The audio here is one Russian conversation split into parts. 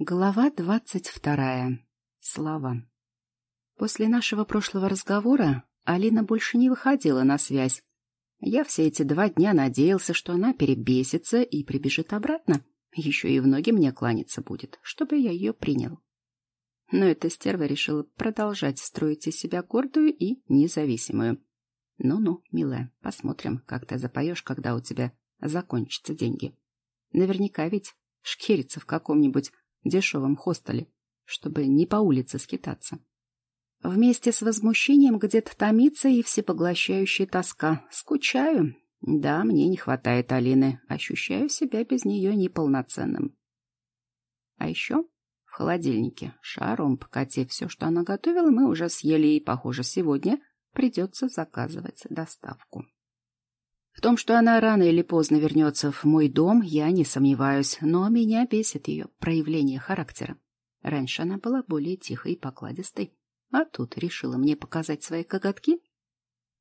Глава двадцать вторая. Слава. После нашего прошлого разговора Алина больше не выходила на связь. Я все эти два дня надеялся, что она перебесится и прибежит обратно. Еще и в ноги мне кланяться будет, чтобы я ее принял. Но эта стерва решила продолжать строить из себя гордую и независимую. Ну-ну, милая, посмотрим, как ты запоешь, когда у тебя закончатся деньги. Наверняка ведь шкерится в каком-нибудь дешевом хостеле, чтобы не по улице скитаться. Вместе с возмущением где-то томится и всепоглощающая тоска. Скучаю. Да, мне не хватает Алины. Ощущаю себя без нее неполноценным. А еще в холодильнике, шаром покатив все, что она готовила, мы уже съели, и, похоже, сегодня придется заказывать доставку. В том, что она рано или поздно вернется в мой дом, я не сомневаюсь, но меня бесит ее проявление характера. Раньше она была более тихой и покладистой, а тут решила мне показать свои коготки.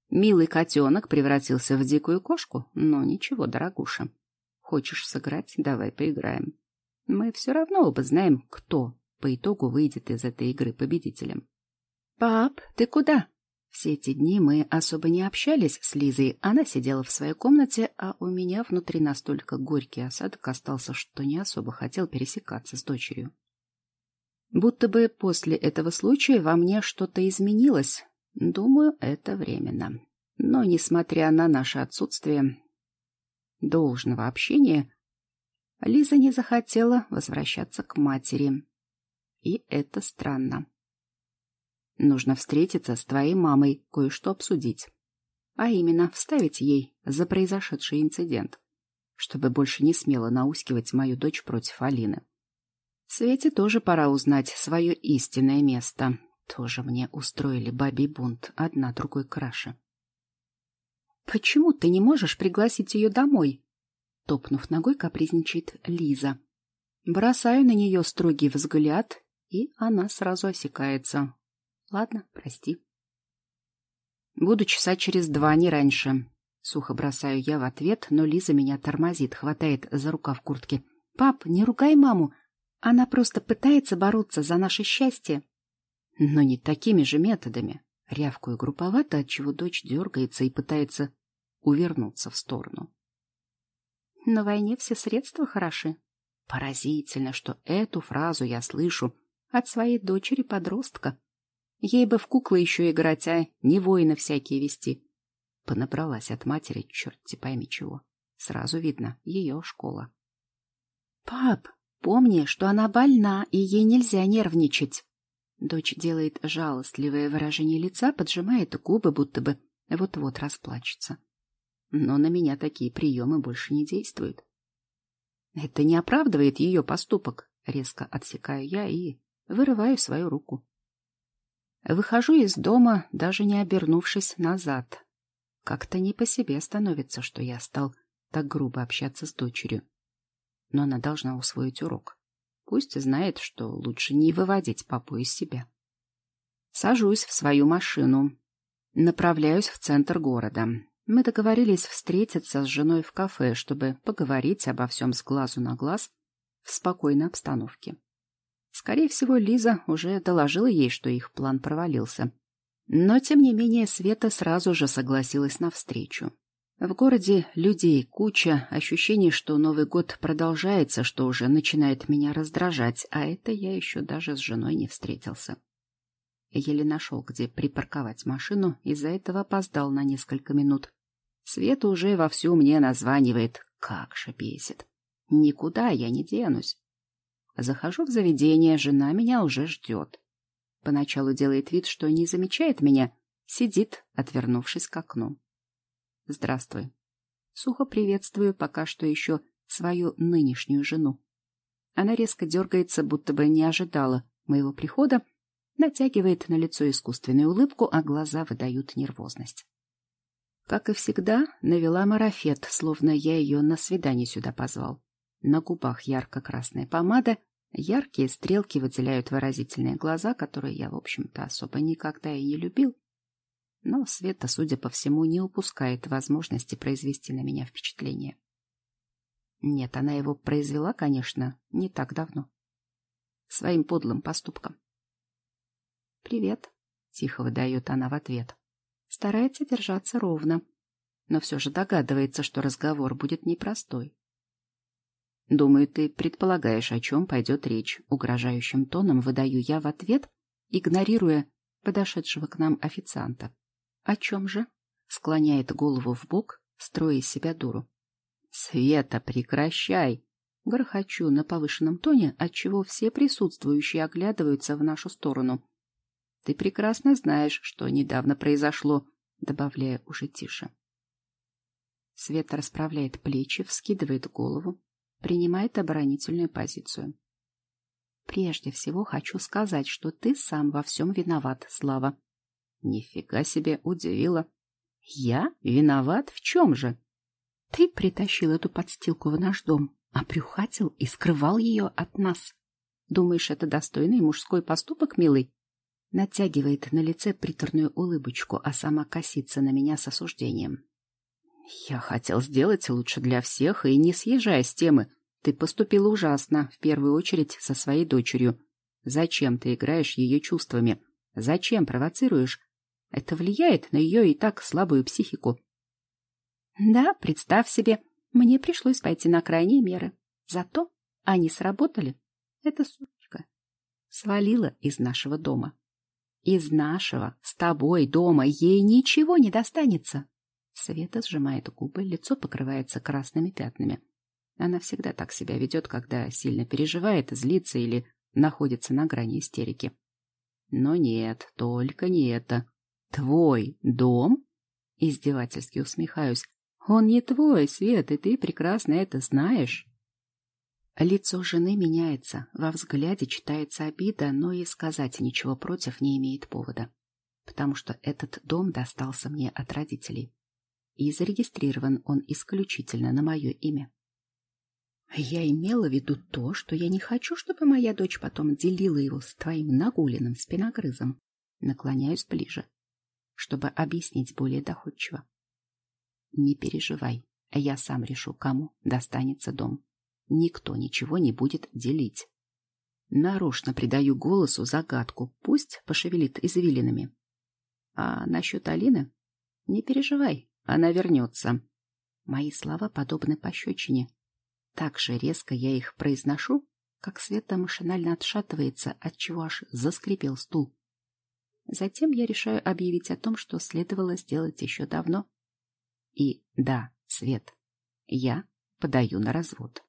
Милый котенок превратился в дикую кошку, но ничего, дорогуша. Хочешь сыграть? Давай поиграем. Мы все равно оба знаем, кто по итогу выйдет из этой игры победителем. — Пап, ты куда? Все эти дни мы особо не общались с Лизой. Она сидела в своей комнате, а у меня внутри настолько горький осадок остался, что не особо хотел пересекаться с дочерью. Будто бы после этого случая во мне что-то изменилось. Думаю, это временно. Но, несмотря на наше отсутствие должного общения, Лиза не захотела возвращаться к матери. И это странно. Нужно встретиться с твоей мамой, кое-что обсудить. А именно, вставить ей за произошедший инцидент, чтобы больше не смело наускивать мою дочь против Алины. Свете тоже пора узнать свое истинное место. Тоже мне устроили бабий бунт, одна другой краше. «Почему ты не можешь пригласить ее домой?» Топнув ногой, капризничает Лиза. Бросаю на нее строгий взгляд, и она сразу осекается, Ладно, прости. Буду часа через два, не раньше. Сухо бросаю я в ответ, но Лиза меня тормозит, хватает за рукав куртки. Пап, не ругай маму. Она просто пытается бороться за наше счастье. Но не такими же методами. Рявкую групповато, отчего дочь дергается и пытается увернуться в сторону. На войне все средства хороши. Поразительно, что эту фразу я слышу от своей дочери-подростка. Ей бы в куклы еще играть, а не воины всякие вести. Понабралась от матери, черт пойми чего. Сразу видно, ее школа. «Пап, помни, что она больна, и ей нельзя нервничать». Дочь делает жалостливое выражение лица, поджимает губы, будто бы вот-вот расплачется. Но на меня такие приемы больше не действуют. Это не оправдывает ее поступок. Резко отсекаю я и вырываю свою руку. Выхожу из дома, даже не обернувшись назад. Как-то не по себе становится, что я стал так грубо общаться с дочерью. Но она должна усвоить урок. Пусть знает, что лучше не выводить папу из себя. Сажусь в свою машину. Направляюсь в центр города. Мы договорились встретиться с женой в кафе, чтобы поговорить обо всем с глазу на глаз в спокойной обстановке. Скорее всего, Лиза уже доложила ей, что их план провалился. Но, тем не менее, Света сразу же согласилась на встречу. В городе людей куча, ощущение, что Новый год продолжается, что уже начинает меня раздражать, а это я еще даже с женой не встретился. Еле нашел, где припарковать машину, из-за этого опоздал на несколько минут. Света уже вовсю мне названивает. Как же бесит. Никуда я не денусь. Захожу в заведение, жена меня уже ждет. Поначалу делает вид, что не замечает меня, сидит, отвернувшись к окну. Здравствуй. Сухо приветствую пока что еще свою нынешнюю жену. Она резко дергается, будто бы не ожидала моего прихода, натягивает на лицо искусственную улыбку, а глаза выдают нервозность. Как и всегда, навела марафет, словно я ее на свидание сюда позвал. На губах ярко-красная помада, Яркие стрелки выделяют выразительные глаза, которые я, в общем-то, особо никогда и не любил. Но Света, судя по всему, не упускает возможности произвести на меня впечатление. Нет, она его произвела, конечно, не так давно. своим подлым поступком. «Привет», — тихо выдает она в ответ. Старается держаться ровно, но все же догадывается, что разговор будет непростой. «Думаю, ты предполагаешь, о чем пойдет речь», — угрожающим тоном выдаю я в ответ, игнорируя подошедшего к нам официанта. «О чем же?» — склоняет голову в бок, строя себя дуру. «Света, прекращай!» Грохочу на повышенном тоне, отчего все присутствующие оглядываются в нашу сторону. «Ты прекрасно знаешь, что недавно произошло», — добавляя уже тише. Света расправляет плечи, вскидывает голову, принимает оборонительную позицию. «Прежде всего хочу сказать, что ты сам во всем виноват, Слава». «Нифига себе, удивила. Я? Виноват? В чем же?» «Ты притащил эту подстилку в наш дом, обрюхатил и скрывал ее от нас. Думаешь, это достойный мужской поступок, милый?» Натягивает на лице приторную улыбочку, а сама косится на меня с осуждением. «Я хотел сделать лучше для всех и не съезжая с темы. Ты поступила ужасно, в первую очередь со своей дочерью. Зачем ты играешь ее чувствами? Зачем провоцируешь? Это влияет на ее и так слабую психику. Да, представь себе, мне пришлось пойти на крайние меры. Зато они сработали. Эта сучка свалила из нашего дома. Из нашего, с тобой дома, ей ничего не достанется. Света сжимает губы, лицо покрывается красными пятнами. Она всегда так себя ведет, когда сильно переживает, злится или находится на грани истерики. Но нет, только не это. Твой дом? Издевательски усмехаюсь. Он не твой, Свет, и ты прекрасно это знаешь. Лицо жены меняется, во взгляде читается обида, но и сказать ничего против не имеет повода, потому что этот дом достался мне от родителей, и зарегистрирован он исключительно на мое имя. Я имела в виду то, что я не хочу, чтобы моя дочь потом делила его с твоим нагуленным спиногрызом. Наклоняюсь ближе, чтобы объяснить более доходчиво. Не переживай, я сам решу, кому достанется дом. Никто ничего не будет делить. Нарочно придаю голосу загадку, пусть пошевелит извилинами. А насчет Алины? Не переживай, она вернется. Мои слова подобны пощечине. Так же резко я их произношу, как Света машинально отшатывается, отчего аж заскрипел стул. Затем я решаю объявить о том, что следовало сделать еще давно. И да, Свет, я подаю на развод.